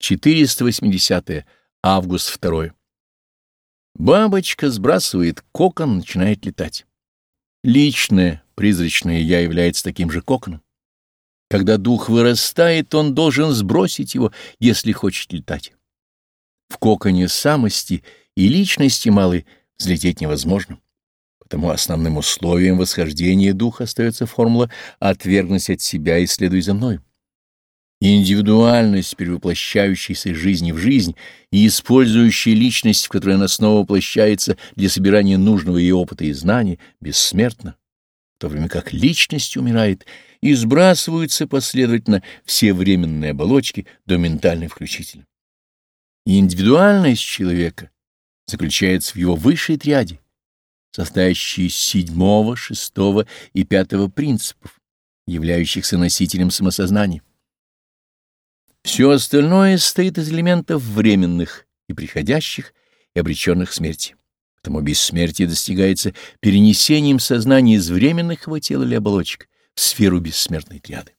480 август 2 Бабочка сбрасывает кокон, начинает летать. Личное, призрачное «я» является таким же коконом. Когда дух вырастает, он должен сбросить его, если хочет летать. В коконе самости и личности малой взлететь невозможно. Потому основным условием восхождения духа остается формула «отвергнуть от себя и следуй за мной». Индивидуальность, перевоплощающаяся из жизни в жизнь и использующая личность, в которой она снова воплощается для собирания нужного ее опыта и знаний, бессмертна, в то время как личность умирает и сбрасываются последовательно все временные оболочки до ментальной включительно. Индивидуальность человека заключается в его высшей триаде, состоящей из седьмого, шестого и пятого принципов, являющихся носителем самосознания. Все остальное состоит из элементов временных и приходящих, и обреченных смерти. Потому бессмертие достигается перенесением сознания из временных его тел или оболочек в сферу бессмертной триады.